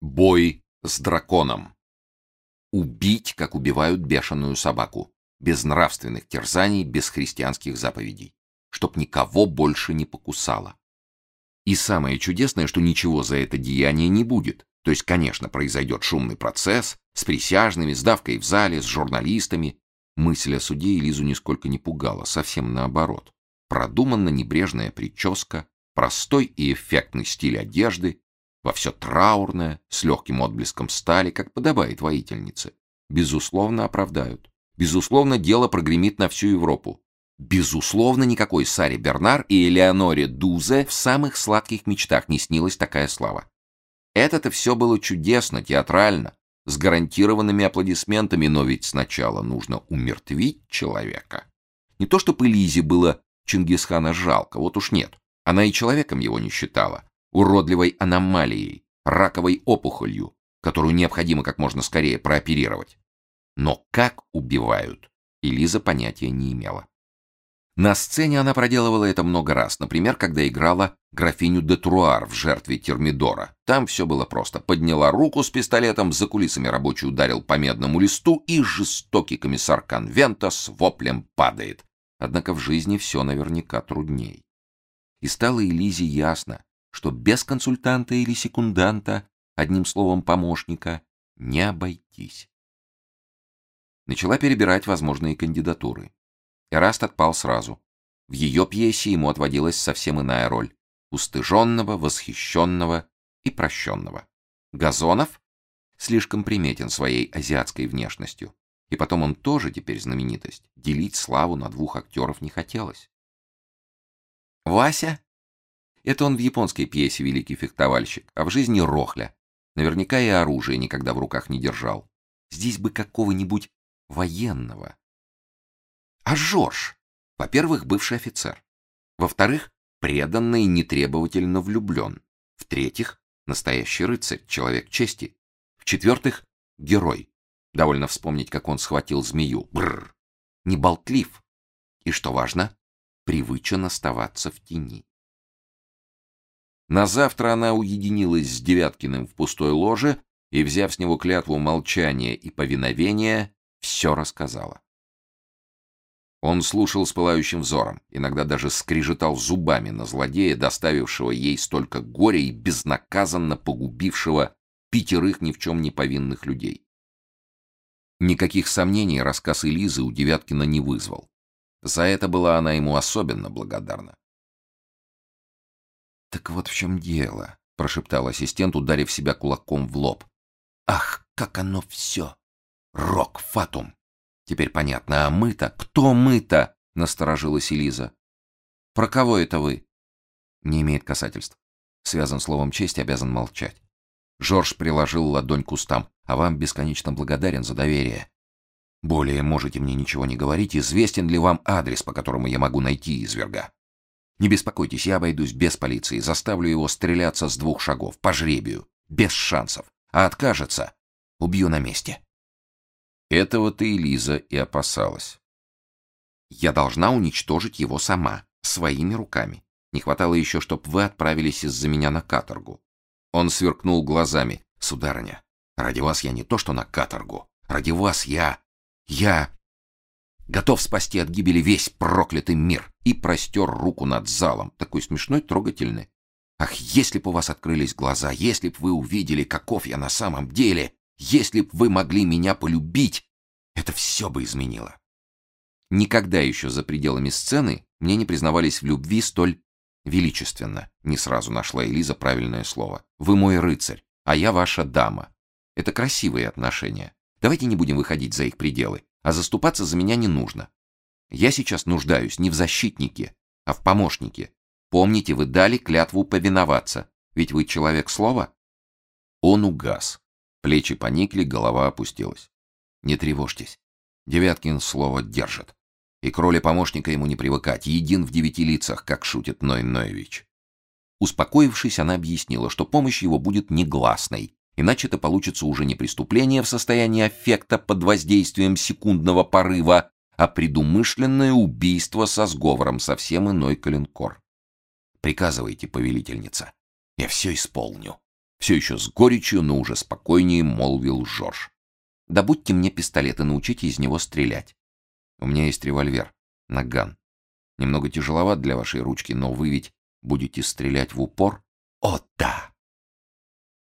Бой с драконом. Убить, как убивают бешеную собаку, без нравственных терзаний, без христианских заповедей, чтоб никого больше не покусало. И самое чудесное, что ничего за это деяние не будет. То есть, конечно, произойдет шумный процесс с присяжными, с давкой в зале, с журналистами. Мысль о суде Элизу нисколько не пугала, совсем наоборот. Продуманно небрежная прическа, простой и эффектный стиль одежды, во все траурное, с легким отблеском стали, как подобает воительнице. Безусловно, оправдают. Безусловно, дело прогремит на всю Европу. Безусловно, никакой Саре Бернар и Элеоноре Дузе в самых сладких мечтах не снилась такая слава. Это-то все было чудесно, театрально, с гарантированными аплодисментами, но ведь сначала нужно умертвить человека. Не то, чтобы Элизе было Чингисхана жалко, вот уж нет. Она и человеком его не считала уродливой аномалией, раковой опухолью, которую необходимо как можно скорее прооперировать. Но как убивают, Элиза понятия не имела. На сцене она проделывала это много раз, например, когда играла графиню де Труар в «Жертве Термидора». Там все было просто. Подняла руку с пистолетом, за кулисами рабочий ударил по медному листу, и жестокий комиссар конвента с воплем падает. Однако в жизни все наверняка трудней. И стало Элизе ясно, что без консультанта или секунданта, одним словом помощника, не обойтись. Начала перебирать возможные кандидатуры. Эраст отпал сразу. В ее пьесе ему отводилась совсем иная роль — устыженного, восхищенного и прощенного. Газонов слишком приметен своей азиатской внешностью. И потом он тоже теперь знаменитость. Делить славу на двух актеров не хотелось. Вася это он в японской пьесе «Великий фехтовальщик», а в жизни Рохля. Наверняка и оружие никогда в руках не держал. Здесь бы какого-нибудь военного. А Жорж? Во-первых, бывший офицер. Во-вторых, преданный и нетребовательно влюблен. В-третьих, настоящий рыцарь, человек чести. В-четвертых, герой. Довольно вспомнить, как он схватил змею. Бррр. Не болтлив. И, что важно, привычен оставаться в тени. На завтра она уединилась с Девяткиным в пустой ложе и, взяв с него клятву молчания и повиновения, все рассказала. Он слушал с пылающим взором, иногда даже скрежетал зубами на злодея, доставившего ей столько горя и безнаказанно погубившего пятерых ни в чем не повинных людей. Никаких сомнений рассказ Элизы у Девяткина не вызвал. За это была она ему особенно благодарна. «Так вот в чем дело», — прошептал ассистент, ударив себя кулаком в лоб. «Ах, как оно все! Рок фатум!» «Теперь понятно, а мы-то? Кто мы-то?» — насторожилась Элиза. «Про кого это вы?» «Не имеет касательств. Связан словом честь, обязан молчать». Жорж приложил ладонь к устам. «А вам бесконечно благодарен за доверие. Более можете мне ничего не говорить. Известен ли вам адрес, по которому я могу найти изверга?» Не беспокойтесь, я обойдусь без полиции, заставлю его стреляться с двух шагов, по жребию, без шансов. А откажется, убью на месте. Этого-то Элиза и опасалась. Я должна уничтожить его сама, своими руками. Не хватало еще, чтоб вы отправились из-за меня на каторгу. Он сверкнул глазами. Сударыня, ради вас я не то что на каторгу. Ради вас я... Я готов спасти от гибели весь проклятый мир, и простер руку над залом, такой смешной, трогательный. Ах, если б у вас открылись глаза, если б вы увидели, каков я на самом деле, если б вы могли меня полюбить, это все бы изменило. Никогда еще за пределами сцены мне не признавались в любви столь величественно. Не сразу нашла Элиза правильное слово. Вы мой рыцарь, а я ваша дама. Это красивые отношения. Давайте не будем выходить за их пределы а заступаться за меня не нужно. Я сейчас нуждаюсь не в защитнике, а в помощнике. Помните, вы дали клятву повиноваться, ведь вы человек слова. Он угас. Плечи поникли, голова опустилась. Не тревожьтесь. Девяткин слово держит. И к роли помощника ему не привыкать, един в девяти лицах, как шутит Ной Ноевич. Успокоившись, она объяснила, что помощь его будет негласной, Иначе это получится уже не преступление в состоянии аффекта под воздействием секундного порыва, а предумышленное убийство со сговором совсем иной коленкор. Приказывайте, повелительница. Я все исполню. Все еще с горечью, но уже спокойнее молвил Жорж. Добудьте мне пистолет и научите из него стрелять. У меня есть револьвер, наган. Немного тяжеловат для вашей ручки, но вы ведь будете стрелять в упор? О, да!